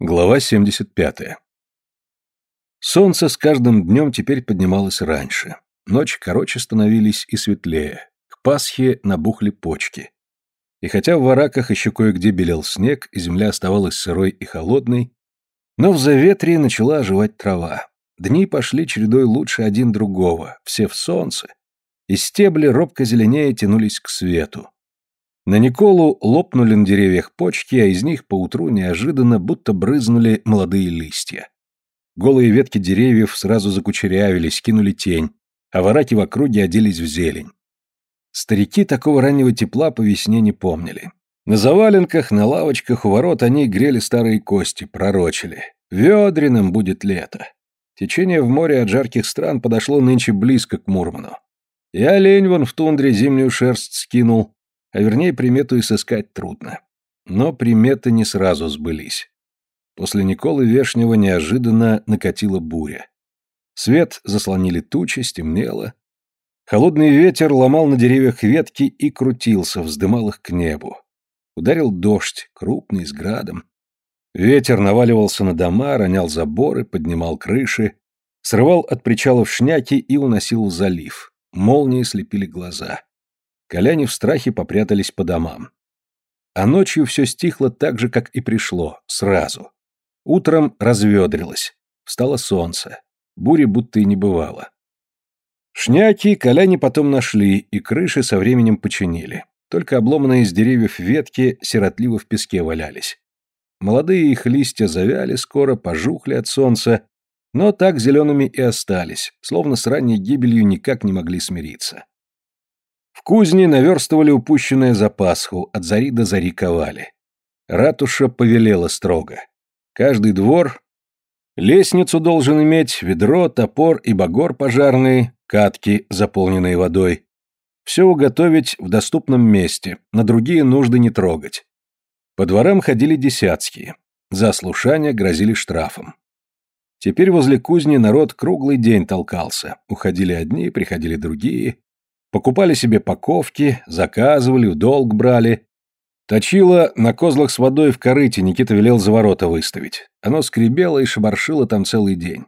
Глава 75. Солнце с каждым днем теперь поднималось раньше. Ночи короче становились и светлее. К Пасхе набухли почки. И хотя в вараках еще кое-где белел снег, и земля оставалась сырой и холодной, но в заветрии начала оживать трава. Дни пошли чередой лучше один другого, все в солнце, и стебли робко зеленее тянулись к свету. На Николу лопнули на деревьях почки, а из них поутру неожиданно будто брызнули молодые листья. Голые ветки деревьев сразу закучерявились, кинули тень, а вараки в округе оделись в зелень. Старики такого раннего тепла по весне не помнили. На заваленках, на лавочках у ворот они грели старые кости, пророчили. Ведреным будет лето. Течение в море от жарких стран подошло нынче близко к Мурману. И олень вон в тундре зимнюю шерсть скинул, а вернее примету и сыскать трудно. Но приметы не сразу сбылись. После Николы Вешнего неожиданно накатила буря. Свет заслонили тучи, стемнело. Холодный ветер ломал на деревьях ветки и крутился, вздымал их к небу. Ударил дождь, крупный, с градом. Ветер наваливался на дома, ронял заборы, поднимал крыши, срывал от причалов шняки и уносил в залив. Молнии слепили глаза. Коляне в страхе попрятались по домам. А ночью все стихло так же, как и пришло, сразу. Утром разведрилось. Встало солнце. Бури будто и не бывало. Шняки коляне потом нашли, и крыши со временем починили. Только обломанные из деревьев ветки сиротливо в песке валялись. Молодые их листья завяли скоро, пожухли от солнца, но так зелеными и остались, словно с ранней гибелью никак не могли смириться. В кузне наверстывали упущенное за Пасху, от зари до зари ковали. Ратуша повелела строго. Каждый двор лестницу должен иметь, ведро, топор и багор пожарный, катки, заполненные водой. Все уготовить в доступном месте, на другие нужды не трогать. По дворам ходили десятские. За слушание грозили штрафом. Теперь возле кузни народ круглый день толкался. Уходили одни, приходили другие. Покупали себе паковки, заказывали, в долг брали. Точило на козлах с водой в корыте Никита велел за ворота выставить. Оно скребело и шебаршило там целый день.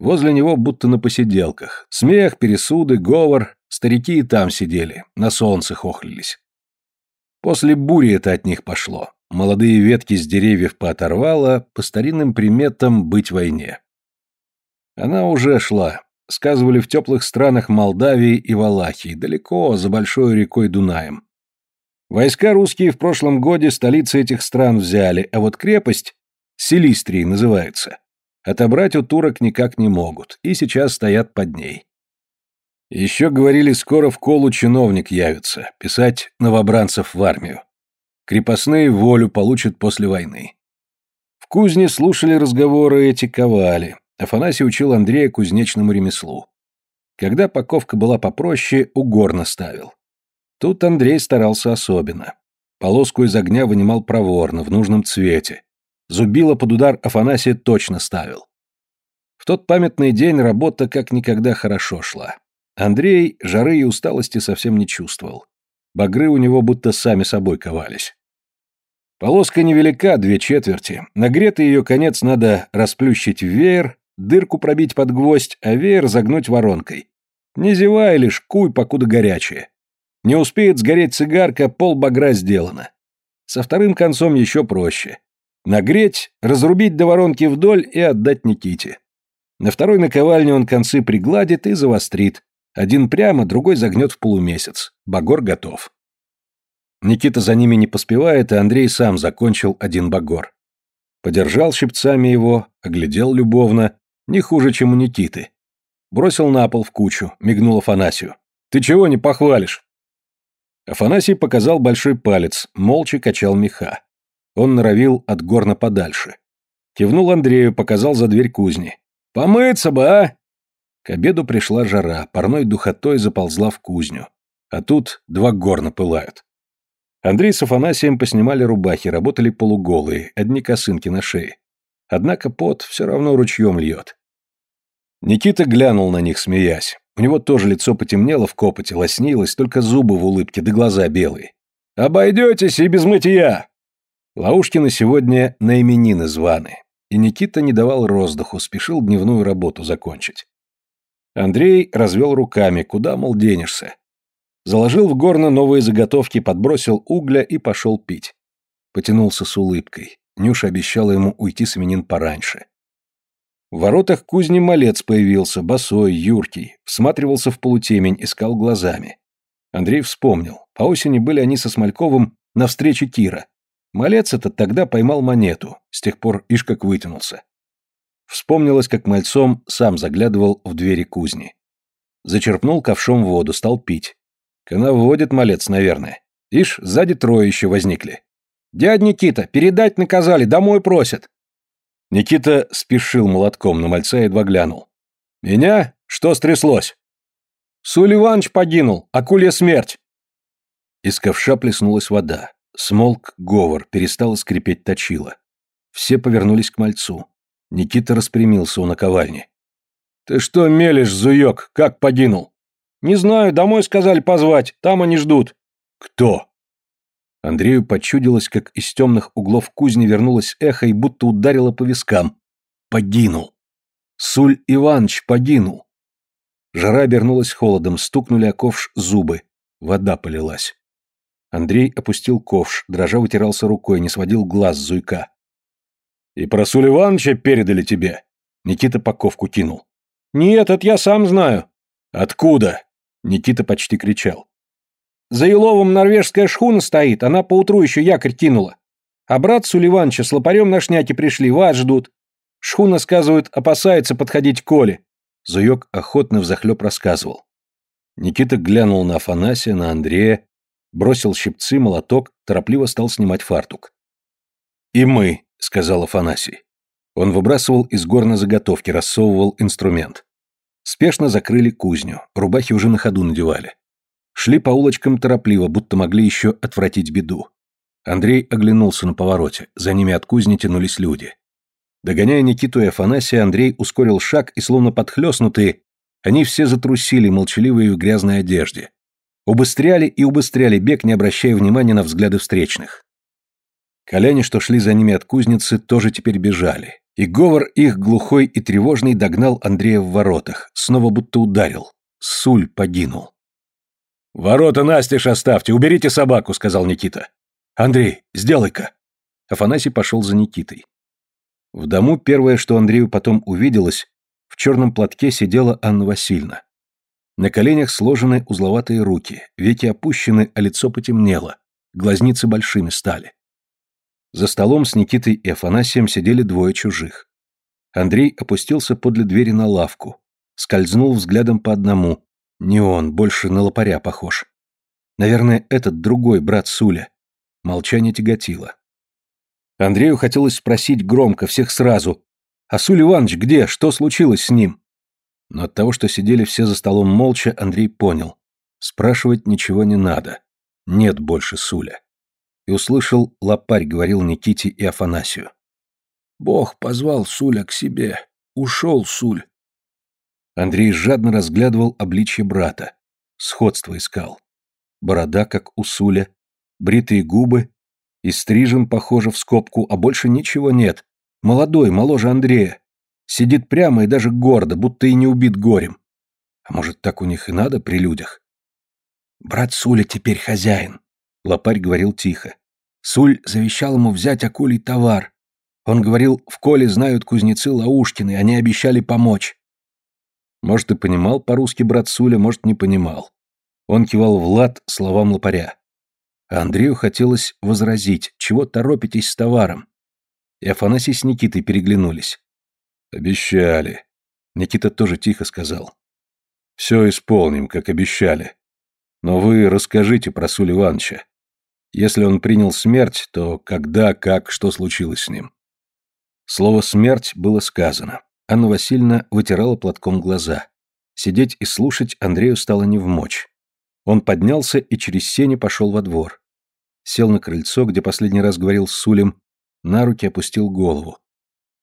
Возле него будто на посиделках. Смех, пересуды, говор. Старики и там сидели, на солнце хохлились. После бури это от них пошло. Молодые ветки с деревьев пооторвало, по старинным приметам быть войне. Она уже шла, сказывали в теплых странах Молдавии и Валахии, далеко, за большой рекой Дунаем. Войска русские в прошлом годе столицы этих стран взяли, а вот крепость, Селистрии называется, отобрать у турок никак не могут, и сейчас стоят под ней. Еще говорили, скоро в колу чиновник явится, писать новобранцев в армию. Крепостные волю получат после войны. В кузне слушали разговоры эти ковали, Афанасий учил Андрея кузнечному ремеслу. Когда паковка была попроще, угор наставил. Тут Андрей старался особенно. Полоску из огня вынимал проворно, в нужном цвете. Зубило под удар Афанасия точно ставил. В тот памятный день работа как никогда хорошо шла. Андрей жары и усталости совсем не чувствовал. Багры у него будто сами собой ковались. Полоска невелика, две четверти. Нагретый ее конец надо расплющить в веер, дырку пробить под гвоздь, а веер загнуть воронкой. Не зевай лишь, куй, покуда горячее. Не успеет сгореть цигарка, пол багра сделано. Со вторым концом еще проще. Нагреть, разрубить до воронки вдоль и отдать Никите. На второй наковальне он концы пригладит и завострит. Один прямо, другой загнет в полумесяц. Багор готов. Никита за ними не поспевает, и Андрей сам закончил один багор. Подержал щипцами его, оглядел любовно, не хуже, чем у Никиты. Бросил на пол в кучу, мигнул Афанасию. «Ты чего не похвалишь?» Афанасий показал большой палец, молча качал меха. Он норовил от горна подальше. Кивнул Андрею, показал за дверь кузни. «Помыться бы, а!» К обеду пришла жара, парной духотой заползла в кузню. А тут два горна пылают. Андрей с Афанасием поснимали рубахи, работали полуголые, одни косынки на шее. Однако пот все равно ручьем льет. Никита глянул на них, смеясь. У него тоже лицо потемнело в копоте, лоснилось, только зубы в улыбке, да глаза белые. «Обойдетесь и без мытья!» Лаушкины сегодня на именины званы, и Никита не давал роздуху, спешил дневную работу закончить. Андрей развел руками, куда, мол, денешься. Заложил в горно новые заготовки, подбросил угля и пошел пить. Потянулся с улыбкой. Нюша обещала ему уйти с именин пораньше. В воротах кузни малец появился, босой, юркий, всматривался в полутемень, искал глазами. Андрей вспомнил. По осени были они со Смольковым на встрече Кира. Малец этот тогда поймал монету, с тех пор ишь как вытянулся. Вспомнилось, как мальцом сам заглядывал в двери кузни. Зачерпнул ковшом воду, стал пить. Коноводит малец, наверное. Ишь, сзади трое еще возникли. «Дядь Никита, передать наказали, домой просят!» Никита спешил молотком, на мальца едва глянул. «Меня? Что стряслось?» «Суль Иванович погинул, акулья смерть!» Из ковша плеснулась вода. Смолк говор, перестала скрипеть точила. Все повернулись к мальцу. Никита распрямился у наковальни. «Ты что мелешь, зуёк? Как погинул?» «Не знаю, домой сказали позвать, там они ждут». «Кто?» Андрею почудилось, как из темных углов кузни вернулось эхо и будто ударило по вискам. «Погинул!» «Суль Иванович погинул!» Жара обернулась холодом, стукнули о ковш зубы. Вода полилась. Андрей опустил ковш, дрожа вытирался рукой, не сводил глаз с зуйка. «И про Суль Ивановича передали тебе?» Никита паковку кинул. «Нет, это я сам знаю». «Откуда?» Никита почти кричал. За Еловом норвежская шхуна стоит, она поутру еще якорь кинула. А брат Суливанча с лопарем на шняке пришли, вас ждут. Шхуна, сказывают, опасается подходить к Коле. Зуёк охотно взахлёб рассказывал. Никита глянул на Афанасия, на Андрея, бросил щипцы, молоток, торопливо стал снимать фартук. «И мы», — сказал Афанасий. Он выбрасывал из горна заготовки, рассовывал инструмент. Спешно закрыли кузню, рубахи уже на ходу надевали. Шли по улочкам торопливо, будто могли еще отвратить беду. Андрей оглянулся на повороте, за ними от кузни тянулись люди. Догоняя Никиту и Афанасия, Андрей ускорил шаг, и словно подхлестнутые, они все затрусили, молчаливые в грязной одежде. Убыстряли и убыстряли бег, не обращая внимания на взгляды встречных. Коляне, что шли за ними от кузницы, тоже теперь бежали. И говор их глухой и тревожный догнал Андрея в воротах, снова будто ударил. Суль погинул. «Ворота настежь оставьте, уберите собаку», — сказал Никита. «Андрей, сделай-ка». Афанасий пошел за Никитой. В дому первое, что Андрею потом увиделось, в черном платке сидела Анна Васильевна. На коленях сложены узловатые руки, веки опущены, а лицо потемнело, глазницы большими стали. За столом с Никитой и Афанасием сидели двое чужих. Андрей опустился подле двери на лавку, скользнул взглядом по одному, не он, больше на лопаря похож. Наверное, этот другой брат Суля. Молчание тяготило. Андрею хотелось спросить громко, всех сразу. «А Суль Иванович где? Что случилось с ним?» Но от того, что сидели все за столом молча, Андрей понял. Спрашивать ничего не надо. Нет больше Суля. И услышал, лопарь говорил Никите и Афанасию. «Бог позвал Суля к себе. Ушел Суль. Андрей жадно разглядывал обличье брата. Сходство искал. Борода, как у Суля, бритые губы, и стрижен, похоже, в скобку, а больше ничего нет. Молодой, моложе Андрея. Сидит прямо и даже гордо, будто и не убит горем. А может, так у них и надо при людях? «Брат Суля теперь хозяин», — лопарь говорил тихо. Суль завещал ему взять акулий товар. Он говорил, в Коле знают кузнецы Лаушкины, они обещали помочь. Может, и понимал по-русски брат Суля, может, не понимал. Он кивал в лад словам лопаря. А Андрею хотелось возразить, чего торопитесь с товаром. И Афанасий с Никитой переглянулись. «Обещали». Никита тоже тихо сказал. «Все исполним, как обещали. Но вы расскажите про Суль Ивановича. Если он принял смерть, то когда, как, что случилось с ним?» Слово «смерть» было сказано. Анна Васильевна вытирала платком глаза. Сидеть и слушать Андрею стало невмочь. Он поднялся и через сени пошел во двор. Сел на крыльцо, где последний раз говорил с Сулем, на руки опустил голову.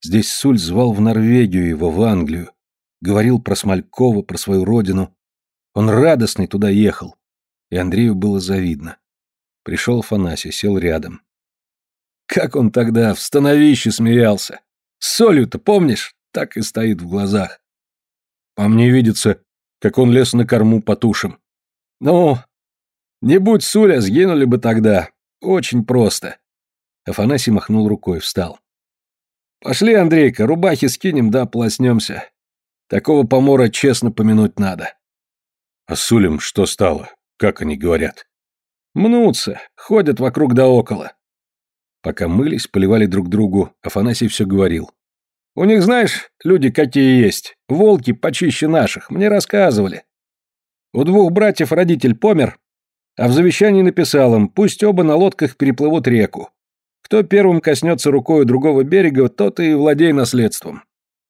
Здесь Суль звал в Норвегию его, в Англию. Говорил про Смолькова, про свою родину. Он радостный туда ехал. И Андрею было завидно. Пришел Афанасий, сел рядом. Как он тогда в становище смеялся. Солью-то, помнишь? Так и стоит в глазах. А мне видится, как он лез на корму по тушам. Ну, не будь Суля, сгинули бы тогда. Очень просто. Афанасий махнул рукой, встал. Пошли, Андрейка, рубахи скинем, да полоснемся. Такого помора честно помянуть надо. А с Сулем что стало? Как они говорят? Мнутся, ходят вокруг да около. Пока мылись, поливали друг другу, Афанасий все говорил. У них, знаешь, люди какие есть. Волки почище наших, мне рассказывали. У двух братьев родитель помер, а в завещании написал им, пусть оба на лодках переплывут реку. Кто первым коснется рукой другого берега, тот и владей наследством.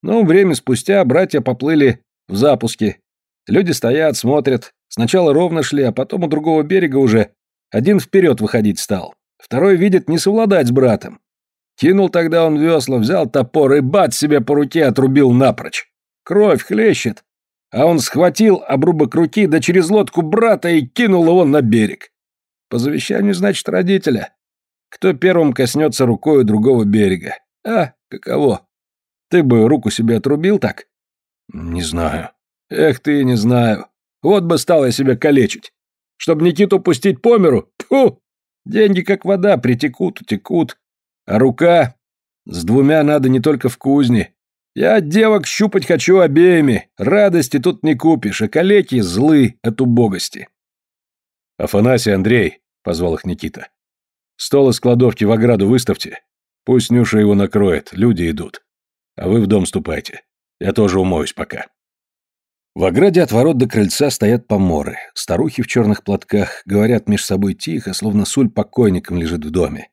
Но время спустя братья поплыли в запуске. Люди стоят, смотрят. Сначала ровно шли, а потом у другого берега уже один вперед выходить стал. Второй видит не совладать с братом. Кинул тогда он весла, взял топор и бат себе по руке отрубил напрочь. Кровь хлещет. А он схватил обрубок руки, да через лодку брата и кинул его на берег. По завещанию, значит, родителя. Кто первым коснется рукой другого берега? А, каково? Ты бы руку себе отрубил так? Не знаю. Эх ты, не знаю. Вот бы стал я себя калечить. Чтоб Никиту пустить по миру? Фу! Деньги как вода, притекут, утекут. А рука? С двумя надо не только в кузне. Я девок щупать хочу обеими. Радости тут не купишь, а калеки злы от убогости. Афанасий, Андрей, позвал их Никита. Стол из кладовки в ограду выставьте. Пусть Нюша его накроет, люди идут. А вы в дом ступайте. Я тоже умоюсь пока. В ограде от ворот до крыльца стоят поморы. Старухи в черных платках говорят меж собой тихо, словно суль покойником лежит в доме.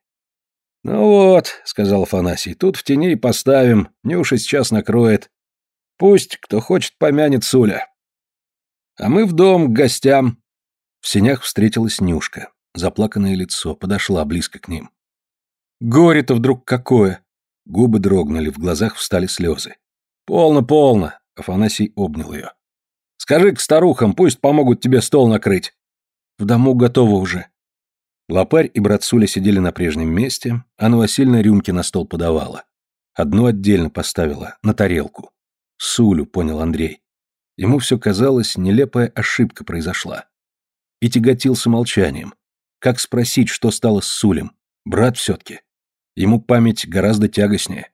«Ну вот», — сказал Афанасий, — «тут в тени и поставим, Нюша сейчас накроет. Пусть, кто хочет, помянет Суля. А мы в дом к гостям». В сенях встретилась Нюшка. Заплаканное лицо, подошла близко к ним. «Горе-то вдруг какое!» Губы дрогнули, в глазах встали слезы. «Полно, полно!» — Афанасий обнял ее. «Скажи к старухам, пусть помогут тебе стол накрыть». «В дому готово уже», Лопарь и брат Суля сидели на прежнем месте, Анна Васильевна рюмки на стол подавала. Одну отдельно поставила, на тарелку. Сулю, понял Андрей. Ему все казалось, нелепая ошибка произошла. И тяготился молчанием. Как спросить, что стало с Сулем? Брат все-таки. Ему память гораздо тягостнее.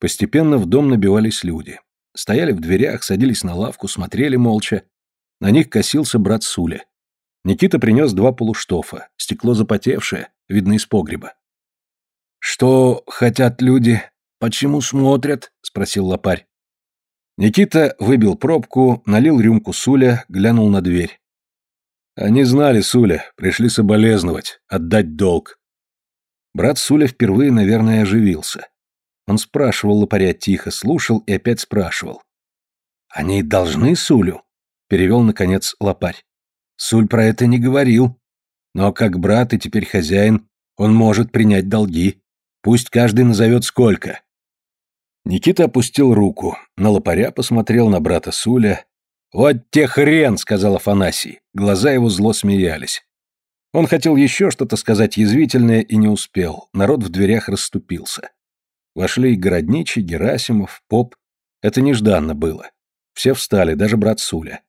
Постепенно в дом набивались люди. Стояли в дверях, садились на лавку, смотрели молча. На них косился брат Суля. Никита принес два полуштофа, стекло запотевшее, видно из погреба. «Что хотят люди? Почему смотрят?» — спросил лопарь. Никита выбил пробку, налил рюмку Суля, глянул на дверь. Они знали Суля, пришли соболезновать, отдать долг. Брат Суля впервые, наверное, оживился. Он спрашивал лопаря тихо, слушал и опять спрашивал. «Они должны Сулю?» — перевел, наконец, лопарь. Суль про это не говорил. Но как брат и теперь хозяин, он может принять долги. Пусть каждый назовет сколько. Никита опустил руку, на лопаря посмотрел на брата Суля. «Вот те хрен!» — сказал Афанасий. Глаза его зло смеялись. Он хотел еще что-то сказать язвительное и не успел. Народ в дверях расступился. Вошли Городничий, Герасимов, Поп. Это нежданно было. Все встали, даже брат Суля.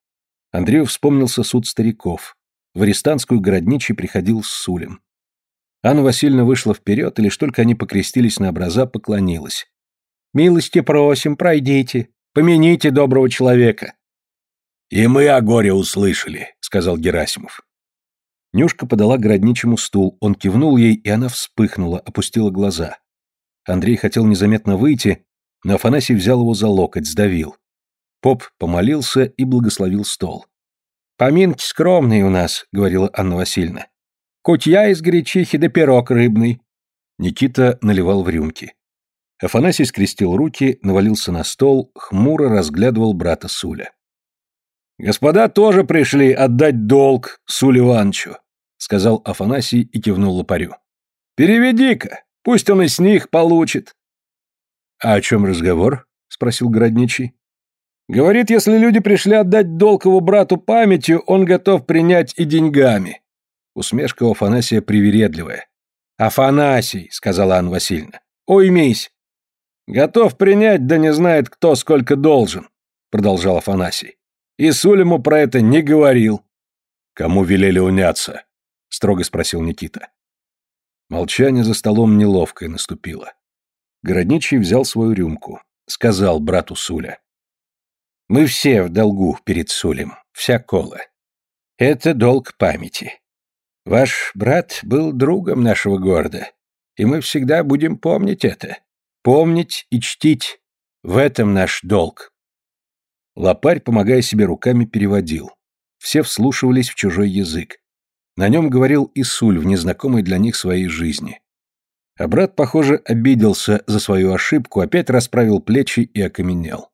Андрею вспомнился суд стариков. В арестантскую городничий приходил с Сулем. Анна Васильевна вышла вперед, и лишь только они покрестились на образа, поклонилась. «Милости просим, пройдите, помяните доброго человека». «И мы о горе услышали», — сказал Герасимов. Нюшка подала городничему стул, он кивнул ей, и она вспыхнула, опустила глаза. Андрей хотел незаметно выйти, но Афанасий взял его за локоть, сдавил. Поп помолился и благословил стол. «Поминки скромные у нас», — говорила Анна Васильевна. «Кутья из гречихи да пирог рыбный». Никита наливал в рюмки. Афанасий скрестил руки, навалился на стол, хмуро разглядывал брата Суля. «Господа тоже пришли отдать долг Суль Ивановичу», — сказал Афанасий и кивнул лопарю. «Переведи-ка, пусть он и с них получит». «А о чем разговор?» — спросил городничий. Говорит, если люди пришли отдать долг его брату памятью, он готов принять и деньгами. Усмешка у Афанасия привередливая. «Афанасий», — сказала Анна Васильевна, — «уймись». «Готов принять, да не знает, кто сколько должен», — продолжал Афанасий. «И Сулему про это не говорил». «Кому велели уняться?» — строго спросил Никита. Молчание за столом неловкое наступило. Городничий взял свою рюмку. Сказал брату Суля. «Мы все в долгу перед Сулем, вся кола. Это долг памяти. Ваш брат был другом нашего города, и мы всегда будем помнить это. Помнить и чтить. В этом наш долг. Лопарь, помогая себе руками, переводил. Все вслушивались в чужой язык. На нем говорил Исуль в незнакомой для них своей жизни. А брат, похоже, обиделся за свою ошибку, опять расправил плечи и окаменел.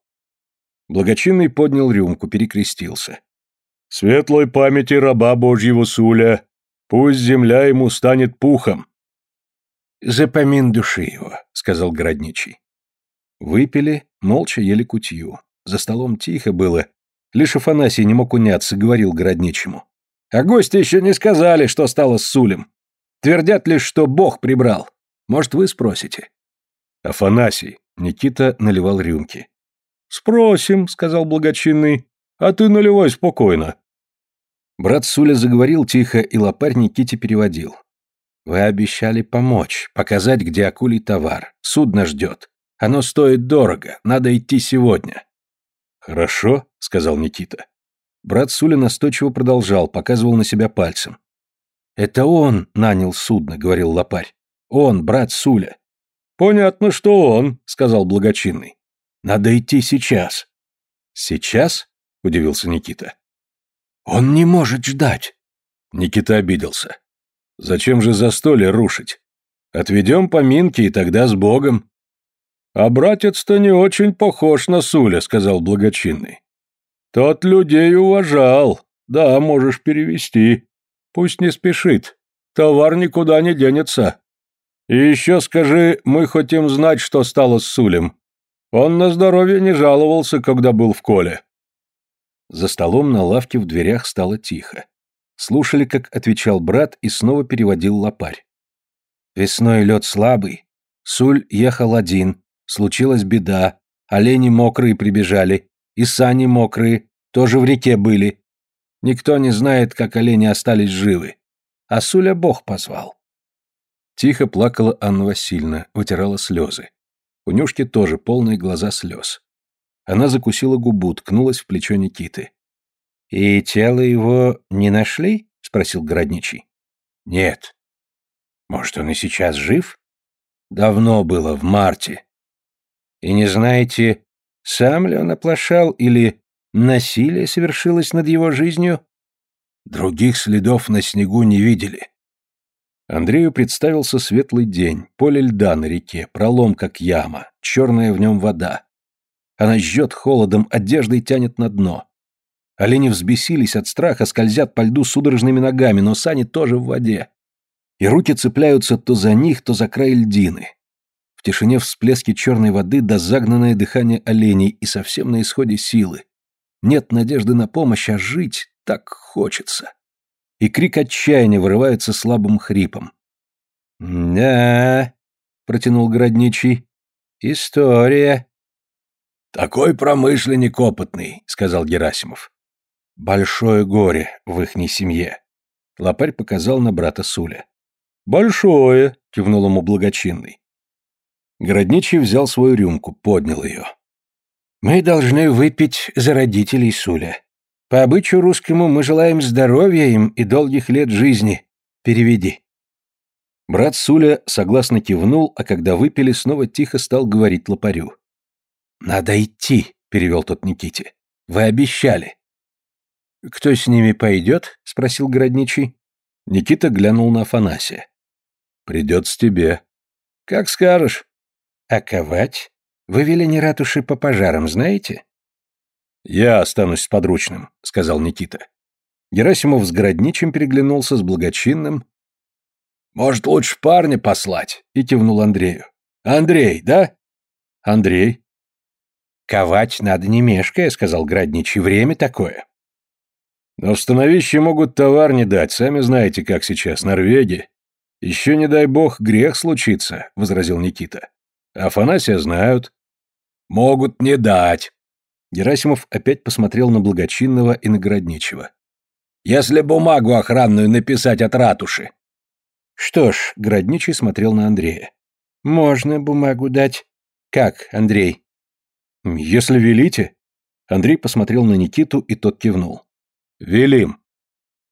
Благочинный поднял рюмку, перекрестился. Светлой памяти раба Божьего Суля, пусть земля ему станет пухом. Запомин души его, сказал городничий. Выпили, молча ели кутью. За столом тихо было. Лишь Афанасий не мог уняться, говорил городничему. А гости еще не сказали, что стало с Сулем. Твердят лишь, что Бог прибрал. Может, вы спросите? Афанасий, Никита наливал рюмки. Спросим, сказал благочинный. А ты наливай спокойно. Брат Суля заговорил тихо, и лопарь Никите переводил. Вы обещали помочь, показать, где акулий товар. Судно ждет. Оно стоит дорого, надо идти сегодня. Хорошо, сказал Никита. Брат Суля настойчиво продолжал, показывал на себя пальцем. Это он нанял судно, говорил лопарь. Он, брат Суля. Понятно, что он, сказал благочинный. Надо идти сейчас. Сейчас? — удивился Никита. «Он не может ждать!» Никита обиделся. «Зачем же застолье рушить? Отведем поминки, и тогда с Богом». «А братец-то не очень похож на Суля», — сказал благочинный. «Тот людей уважал. Да, можешь перевести. Пусть не спешит. Товар никуда не денется. И еще скажи, мы хотим знать, что стало с Сулем. Он на здоровье не жаловался, когда был в коле». За столом на лавке в дверях стало тихо. Слушали, как отвечал брат, и снова переводил лопарь. Весной лед слабый. Суль ехал один. Случилась беда. Олени мокрые прибежали. И сани мокрые. Тоже в реке были. Никто не знает, как олени остались живы. А Суля Бог позвал. Тихо плакала Анна Васильевна, вытирала слезы. У Нюшки тоже полные глаза слез. Она закусила губу, ткнулась в плечо Никиты. «И тело его не нашли?» — спросил городничий. «Нет». «Может, он и сейчас жив?» «Давно было, в марте». «И не знаете, сам ли он оплошал или насилие совершилось над его жизнью?» Других следов на снегу не видели. Андрею представился светлый день, поле льда на реке, пролом как яма, черная в нем вода. Она жжет холодом, одеждой тянет на дно. Олени взбесились от страха, скользят по льду судорожными ногами, но сани тоже в воде. И руки цепляются то за них, то за край льдины. В тишине всплески черной воды да загнанное дыхание оленей и совсем на исходе силы. Нет надежды на помощь, а жить так хочется. И крик отчаяния вырывается слабым хрипом. «Да», — протянул городничий, — «история». «Такой промышленник опытный», — сказал Герасимов. «Большое горе в ихней семье», — лопарь показал на брата Суля. «Большое», — кивнул ему благочинный. Городничий взял свою рюмку, поднял ее. «Мы должны выпить за родителей Суля. По обычаю русскому мы желаем здоровья им и долгих лет жизни. Переведи». Брат Суля согласно кивнул, а когда выпили, снова тихо стал говорить лопарю. «Надо идти», — перевел тот Никите. «Вы обещали». «Кто с ними пойдет?» — спросил городничий. Никита глянул на Афанасия. «Придется тебе». «Как скажешь». «А ковать? Вы велени ратуши по пожарам, знаете?» «Я останусь с подручным», — сказал Никита. Герасимов с городничим переглянулся с благочинным. «Может, лучше парня послать?» — и кивнул Андрею. «Андрей, да?» «Андрей», «Ковать надо не мешкая», — сказал Градничий, — «время такое». «Но в становище могут товар не дать, сами знаете, как сейчас, Норвегия. Еще, не дай бог, грех случится, возразил Никита. Афанасия знают. Могут не дать. Герасимов опять посмотрел на благочинного и на городничего. Если бумагу охранную написать от ратуши. Что ж, городничий смотрел на Андрея. Можно бумагу дать. Как, Андрей? Если велите. Андрей посмотрел на Никиту, и тот кивнул. Велим.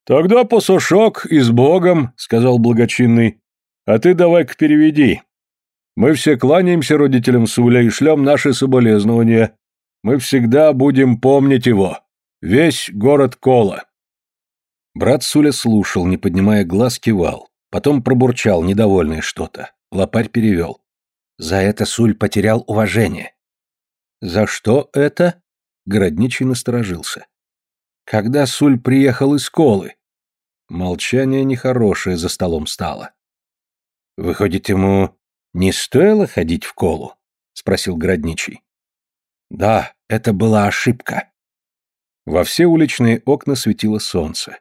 Тогда посушок и с Богом, сказал благочинный. А ты давай-ка переведи. Мы все кланяемся родителям Суля и шлем наши соболезнования. Мы всегда будем помнить его. Весь город Кола. Брат Суля слушал, не поднимая глаз, кивал. Потом пробурчал, недовольный что-то. Лопарь перевел. За это Суль потерял уважение. За что это? Городничий насторожился. Когда Суль приехал из Колы? Молчание нехорошее за столом стало. Выходит, ему не стоило ходить в Колу? Спросил Городничий. Да, это была ошибка. Во все уличные окна светило солнце.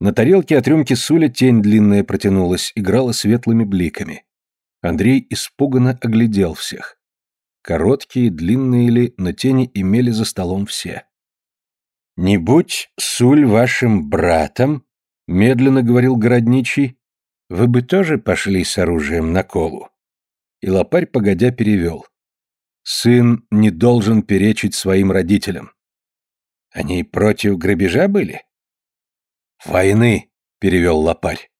На тарелке от рюмки Суля тень длинная протянулась, играла светлыми бликами. Андрей испуганно оглядел всех. Короткие, длинные ли, но тени имели за столом все. «Не будь Суль вашим братом», — медленно говорил городничий, — «вы бы тоже пошли с оружием на колу». И лопарь, погодя, перевел. «Сын не должен перечить своим родителям». «Они против грабежа были?» «Войны», — перевел лопарь.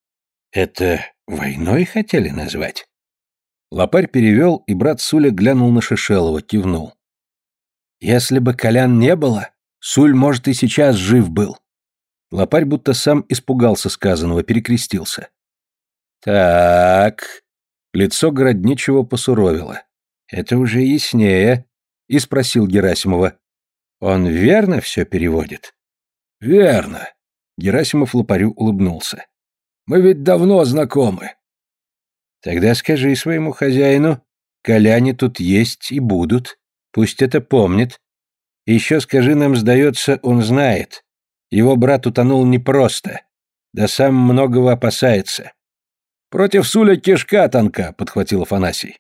«Это войной хотели назвать?» Лопарь перевел, и брат Суля глянул на Шишелова, кивнул. «Если бы Колян не было, Суль, может, и сейчас жив был». Лопарь будто сам испугался сказанного, перекрестился. «Так...» Лицо городничего посуровило. «Это уже яснее», — и спросил Герасимова. «Он верно все переводит?» «Верно», — Герасимов лопарю улыбнулся. «Мы ведь давно знакомы. Тогда скажи своему хозяину, коляне тут есть и будут, пусть это помнит. еще скажи нам, сдается, он знает. Его брат утонул непросто, да сам многого опасается. Против Суля кишка тонка, подхватил Афанасий.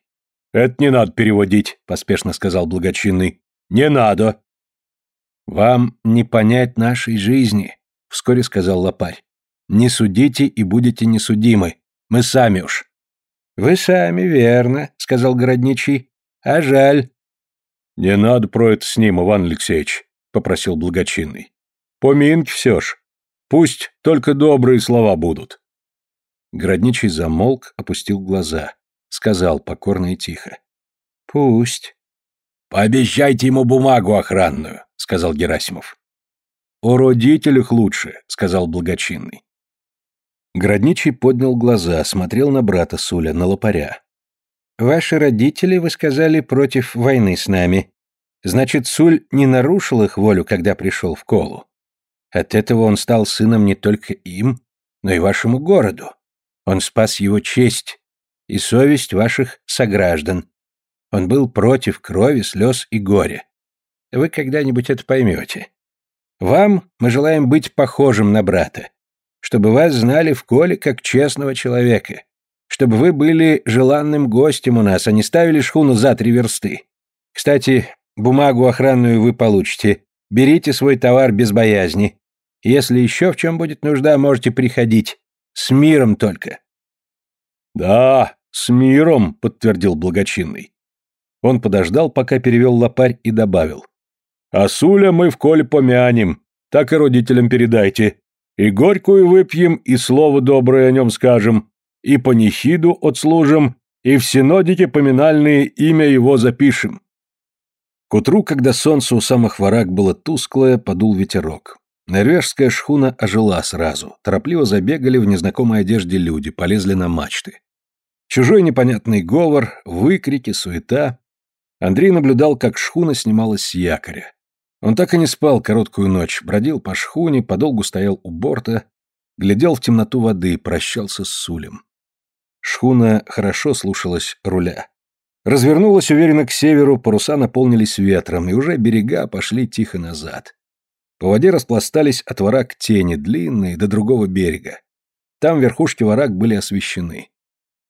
Это не надо переводить, поспешно сказал благочинный. Не надо. Вам не понять нашей жизни, вскоре сказал лопарь. Не судите и будете несудимы. Мы сами уж. «Вы сами, верно», — сказал городничий. «А жаль». «Не надо про это с ним, Иван Алексеевич», — попросил благочинный. «Поминки все ж. Пусть только добрые слова будут». Городничий замолк, опустил глаза. Сказал покорно и тихо. «Пусть». «Пообещайте ему бумагу охранную», — сказал Герасимов. «О родителях лучше», — сказал благочинный. Городничий поднял глаза, смотрел на брата Суля, на лопаря. «Ваши родители, вы сказали, против войны с нами. Значит, Суль не нарушил их волю, когда пришел в Колу. От этого он стал сыном не только им, но и вашему городу. Он спас его честь и совесть ваших сограждан. Он был против крови, слез и горя. Вы когда-нибудь это поймете. Вам мы желаем быть похожим на брата чтобы вас знали в коле как честного человека, чтобы вы были желанным гостем у нас, а не ставили шхуну за три версты. Кстати, бумагу охранную вы получите. Берите свой товар без боязни. Если еще в чем будет нужда, можете приходить. С миром только. Да, с миром, подтвердил благочинный. Он подождал, пока перевел лопарь и добавил. А Суля мы в коле помянем, так и родителям передайте. И горькую выпьем, и слово доброе о нем скажем, и панихиду отслужим, и в синодике поминальные имя его запишем. К утру, когда солнце у самых ворак было тусклое, подул ветерок. Норвежская шхуна ожила сразу. Торопливо забегали в незнакомой одежде люди, полезли на мачты. Чужой непонятный говор, выкрики, суета. Андрей наблюдал, как шхуна снималась с якоря. Он так и не спал короткую ночь, бродил по шхуне, подолгу стоял у борта, глядел в темноту воды, прощался с Сулем. Шхуна хорошо слушалась руля. Развернулась уверенно к северу, паруса наполнились ветром, и уже берега пошли тихо назад. По воде распластались от вора к тени, длинные, до другого берега. Там верхушки ворак были освещены.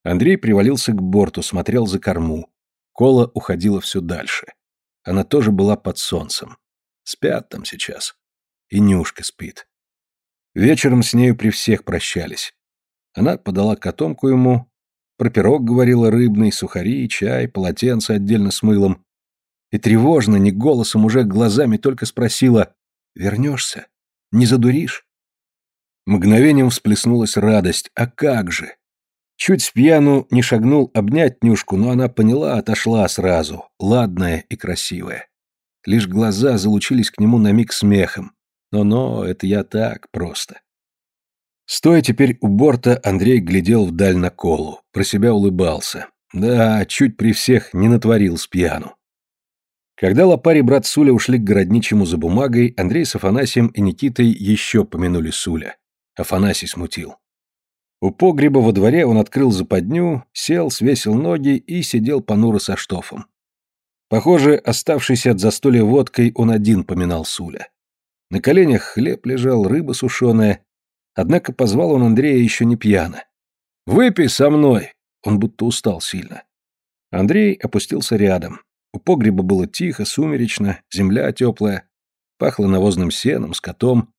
Андрей привалился к борту, смотрел за корму. Кола уходила все дальше. Она тоже была под солнцем. Спят там сейчас. И Нюшка спит. Вечером с нею при всех прощались. Она подала котомку ему, про пирог говорила рыбный, сухари, чай, полотенце отдельно с мылом. И тревожно, не голосом, уже глазами только спросила «Вернешься? Не задуришь?» Мгновением всплеснулась радость. А как же? Чуть с пьяну не шагнул обнять Нюшку, но она поняла, отошла сразу, ладная и красивая. Лишь глаза залучились к нему на миг смехом. Но-но, это я так просто. Стоя теперь у борта, Андрей глядел вдаль на колу, про себя улыбался. Да, чуть при всех не натворил с пьяну. Когда Лопарь и брат Суля ушли к городничему за бумагой, Андрей с Афанасием и Никитой еще помянули Суля. Афанасий смутил. У погреба во дворе он открыл западню, сел, свесил ноги и сидел понуро со штофом. Похоже, оставшийся от застолья водкой, он один поминал Суля. На коленях хлеб лежал, рыба сушеная. Однако позвал он Андрея еще не пьяно. «Выпей со мной!» Он будто устал сильно. Андрей опустился рядом. У погреба было тихо, сумеречно, земля теплая. Пахло навозным сеном, скотом.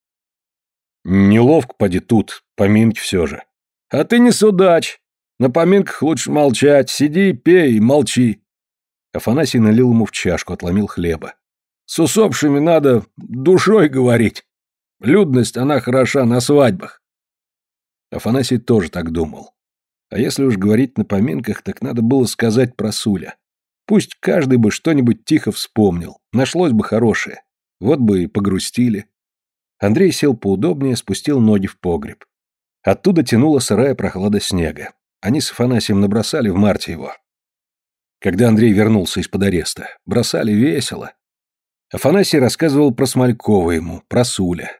Неловко поди тут, поминки все же. А ты не судач. На поминках лучше молчать. Сиди, пей молчи. Афанасий налил ему в чашку, отломил хлеба. С усопшими надо душой говорить. Людность, она хороша на свадьбах. Афанасий тоже так думал. А если уж говорить на поминках, так надо было сказать про Суля. Пусть каждый бы что-нибудь тихо вспомнил. Нашлось бы хорошее. Вот бы и погрустили. Андрей сел поудобнее, спустил ноги в погреб. Оттуда тянула сырая прохлада снега. Они с Афанасием набросали в марте его. Когда Андрей вернулся из-под ареста, бросали весело. Афанасий рассказывал про Смолькова ему, про Суля.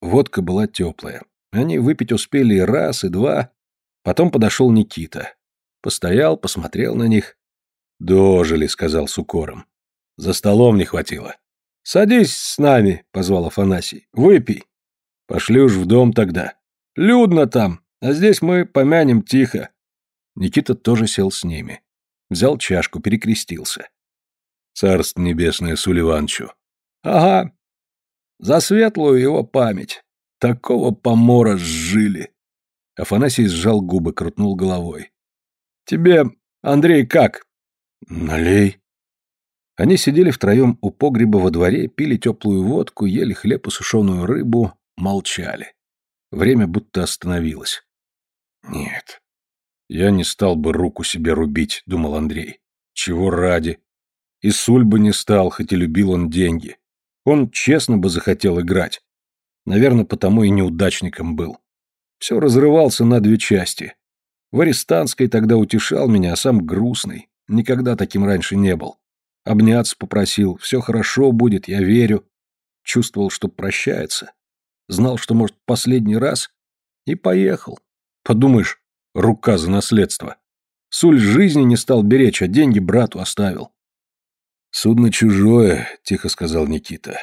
Водка была теплая. Они выпить успели раз, и два. Потом подошел Никита. Постоял, посмотрел на них. «Дожили», — сказал с укором. «За столом не хватило». «Садись с нами», — позвал Афанасий. «Выпей». «Пошли уж в дом тогда». «Людно там, а здесь мы помянем тихо». Никита тоже сел с ними. Взял чашку, перекрестился. «Царство небесное Суливанчу». «Ага. За светлую его память. Такого помора сжили». Афанасий сжал губы, крутнул головой. «Тебе, Андрей, как?» «Налей», они сидели втроем у погреба во дворе, пили теплую водку, ели хлеб и сушеную рыбу, молчали. Время будто остановилось. «Нет, я не стал бы руку себе рубить», — думал Андрей. «Чего ради? И Суль бы не стал, хоть и любил он деньги. Он честно бы захотел играть. Наверное, потому и неудачником был. Все разрывался на две части. В арестанской тогда утешал меня, а сам грустный. Никогда таким раньше не был. Обняться попросил. Все хорошо будет, я верю. Чувствовал, что прощается. Знал, что, может, последний раз. И поехал. Подумаешь, рука за наследство. Суль жизни не стал беречь, а деньги брату оставил. «Судно чужое», — тихо сказал Никита.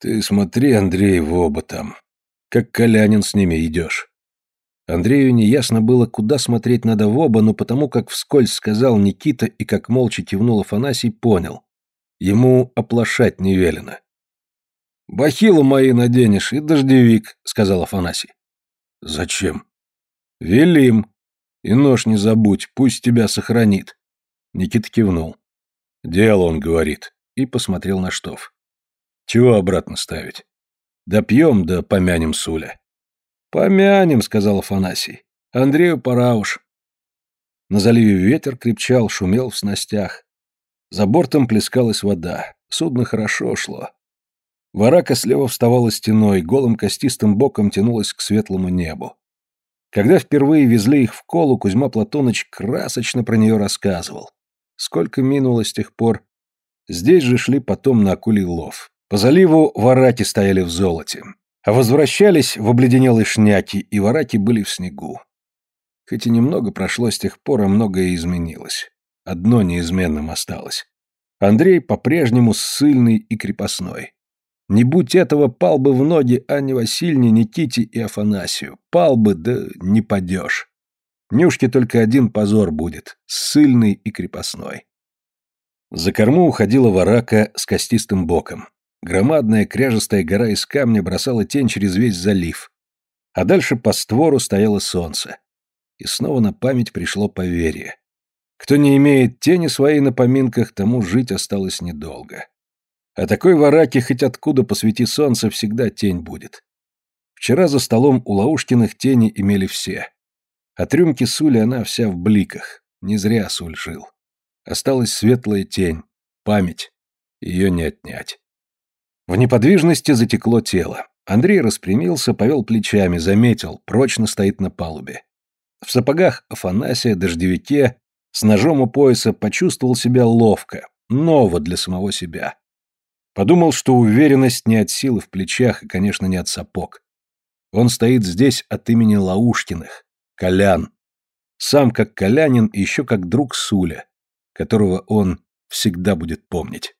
«Ты смотри, Андрей, в оба там. Как колянин с ними идешь. Андрею неясно было, куда смотреть надо в оба, но потому как вскользь сказал Никита и как молча кивнул Афанасий, понял. Ему оплошать не велено. «Бахилы мои наденешь и дождевик», — сказал Афанасий. «Зачем?» «Велим. И нож не забудь, пусть тебя сохранит». Никита кивнул. «Дело, он говорит», и посмотрел на штоф. «Чего обратно ставить? Да пьем, да помянем Суля». «Помянем», — сказал Афанасий. «Андрею пора уж». На заливе ветер крепчал, шумел в снастях. За бортом плескалась вода. Судно хорошо шло. Варака слева вставала стеной, голым костистым боком тянулась к светлому небу. Когда впервые везли их в колу, Кузьма Платоныч красочно про нее рассказывал. Сколько минуло с тех пор. Здесь же шли потом на акулий лов. По заливу вараки стояли в золоте. А возвращались в обледенелые шняки, и вараки были в снегу. Хоть и немного прошло с тех пор, а многое изменилось. Одно неизменным осталось. Андрей по-прежнему ссыльный и крепостной. Не будь этого, пал бы в ноги Анне Васильевне, Никите и Афанасию. Пал бы, да не падешь. Нюшке только один позор будет, ссыльный и крепостной. За корму уходила варака с костистым боком. Громадная кряжестая гора из камня бросала тень через весь залив. А дальше по створу стояло солнце. И снова на память пришло поверье. Кто не имеет тени своей на поминках, тому жить осталось недолго. А такой вараке хоть откуда посвети солнце, всегда тень будет. Вчера за столом у Лаушкиных тени имели все. От рюмки Сули она вся в бликах. Не зря Суль жил. Осталась светлая тень, память. Ее не отнять. В неподвижности затекло тело. Андрей распрямился, повел плечами, заметил, прочно стоит на палубе. В сапогах Афанасия, дождевике, с ножом у пояса почувствовал себя ловко, ново для самого себя. Подумал, что уверенность не от силы в плечах и, конечно, не от сапог. Он стоит здесь от имени Лаушкиных, Колян. Сам как Колянин и еще как друг Суля, которого он всегда будет помнить.